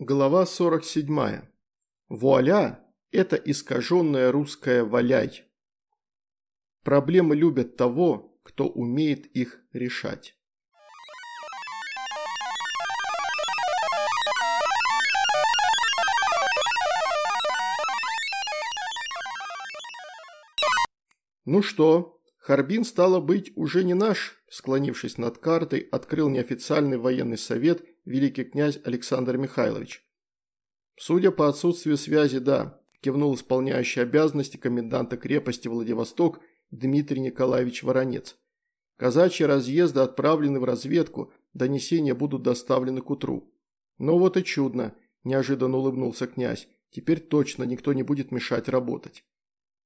Глава 47. Вуаля – это искаженное русское «валяй». Проблемы любят того, кто умеет их решать. «Ну что, Харбин, стало быть, уже не наш?» Склонившись над картой, открыл неофициальный военный совет – великий князь Александр Михайлович. Судя по отсутствию связи, да, кивнул исполняющий обязанности коменданта крепости Владивосток Дмитрий Николаевич Воронец. Казачьи разъезды отправлены в разведку, донесения будут доставлены к утру. Ну вот и чудно, неожиданно улыбнулся князь, теперь точно никто не будет мешать работать.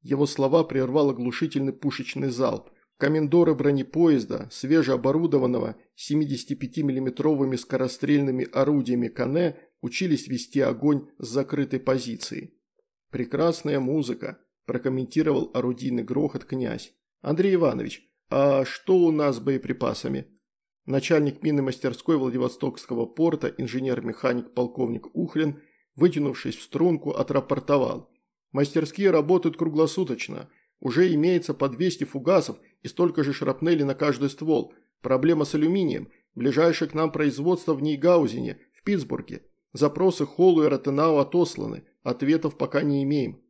Его слова прервал оглушительный пушечный залп – Комендоры бронепоезда, свежеоборудованного 75 миллиметровыми скорострельными орудиями Кане, учились вести огонь с закрытой позиции. «Прекрасная музыка», – прокомментировал орудийный грохот князь. «Андрей Иванович, а что у нас с боеприпасами?» Начальник минной мастерской Владивостокского порта, инженер-механик полковник Ухлин, вытянувшись в струнку, отрапортовал. «Мастерские работают круглосуточно. Уже имеется по 200 фугасов – и столько же шрапнели на каждый ствол. Проблема с алюминием. Ближайшее к нам производство в Нейгаузене, в Питтсбурге. Запросы Холлу и Ротенау отосланы. Ответов пока не имеем.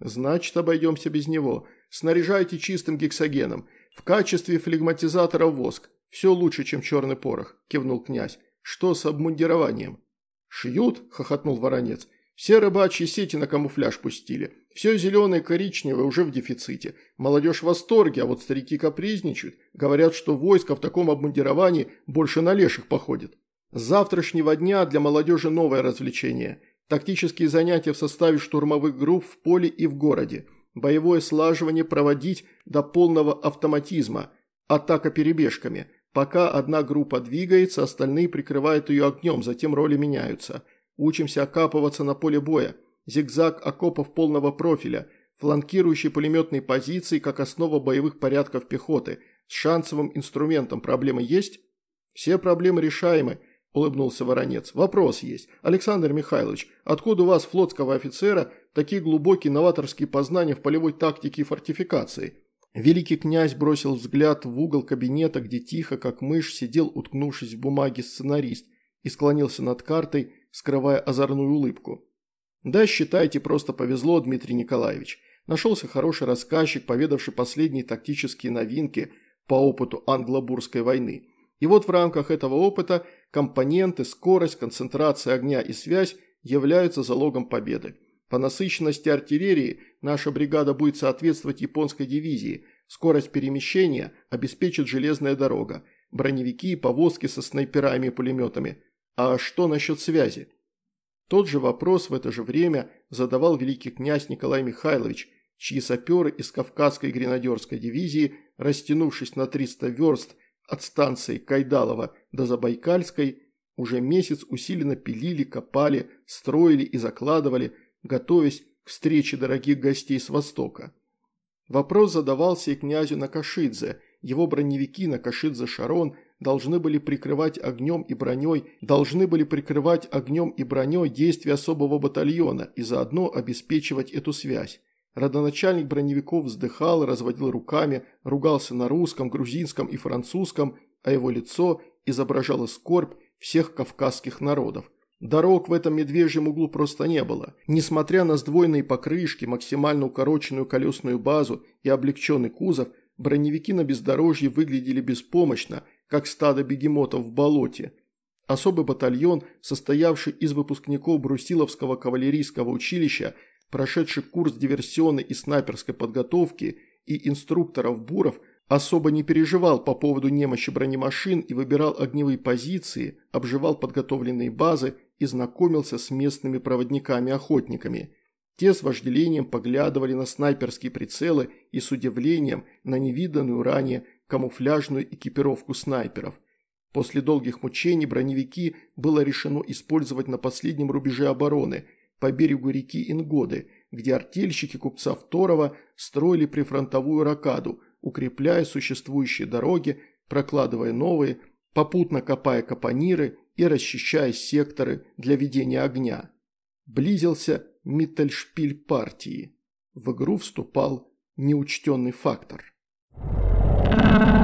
Значит, обойдемся без него. Снаряжайте чистым гексогеном. В качестве флегматизатора воск. Все лучше, чем черный порох, кивнул князь. Что с обмундированием? Шьют, хохотнул Воронец. Все рыбачьи сети на камуфляж пустили. Все зеленое и коричневое уже в дефиците. Молодежь в восторге, а вот старики капризничают. Говорят, что войско в таком обмундировании больше на леших походит. С завтрашнего дня для молодежи новое развлечение. Тактические занятия в составе штурмовых групп в поле и в городе. Боевое слаживание проводить до полного автоматизма. Атака перебежками. Пока одна группа двигается, остальные прикрывают ее огнем, затем роли меняются. Учимся окапываться на поле боя зигзаг окопов полного профиля, фланкирующие пулеметные позиции как основа боевых порядков пехоты. С шансовым инструментом проблемы есть? Все проблемы решаемы, улыбнулся Воронец. Вопрос есть. Александр Михайлович, откуда у вас, флотского офицера, такие глубокие новаторские познания в полевой тактике и фортификации? Великий князь бросил взгляд в угол кабинета, где тихо, как мышь, сидел, уткнувшись в бумаге сценарист, и склонился над картой, скрывая озорную улыбку. Да, считайте, просто повезло, Дмитрий Николаевич. Нашелся хороший рассказчик, поведавший последние тактические новинки по опыту англо-бурской войны. И вот в рамках этого опыта компоненты, скорость, концентрация огня и связь являются залогом победы. По насыщенности артиллерии наша бригада будет соответствовать японской дивизии, скорость перемещения обеспечит железная дорога, броневики и повозки со снайперами и пулеметами. А что насчет связи? Тот же вопрос в это же время задавал великий князь Николай Михайлович, чьи саперы из Кавказской гренадерской дивизии, растянувшись на 300 верст от станции Кайдалова до Забайкальской, уже месяц усиленно пилили, копали, строили и закладывали, готовясь к встрече дорогих гостей с Востока. Вопрос задавался и князю Накашидзе, его броневики Накашидзе Шарон должны были прикрывать огнем и броней, должны были прикрывать огнем и броней действия особого батальона и заодно обеспечивать эту связь. Родоначальник броневиков вздыхал, разводил руками, ругался на русском, грузинском и французском, а его лицо изображало скорбь всех кавказских народов. Дорог в этом медвежьем углу просто не было. Несмотря на сдвоенные покрышки, максимально укороченную колесную базу и облегченный кузов, броневики на бездорожье выглядели беспомощно – как стадо бегемотов в болоте. Особый батальон, состоявший из выпускников Брусиловского кавалерийского училища, прошедших курс диверсионной и снайперской подготовки и инструкторов буров, особо не переживал по поводу немощи бронемашин и выбирал огневые позиции, обживал подготовленные базы и знакомился с местными проводниками-охотниками. Те с вожделением поглядывали на снайперские прицелы и с удивлением на невиданную ранее камуфляжную экипировку снайперов. После долгих мучений броневики было решено использовать на последнем рубеже обороны, по берегу реки Ингоды, где артельщики купца Второго строили прифронтовую ракаду, укрепляя существующие дороги, прокладывая новые, попутно копая капониры и расчищая секторы для ведения огня. Близился Миттельшпиль партии. В игру вступал неучтенный фактор. Uh...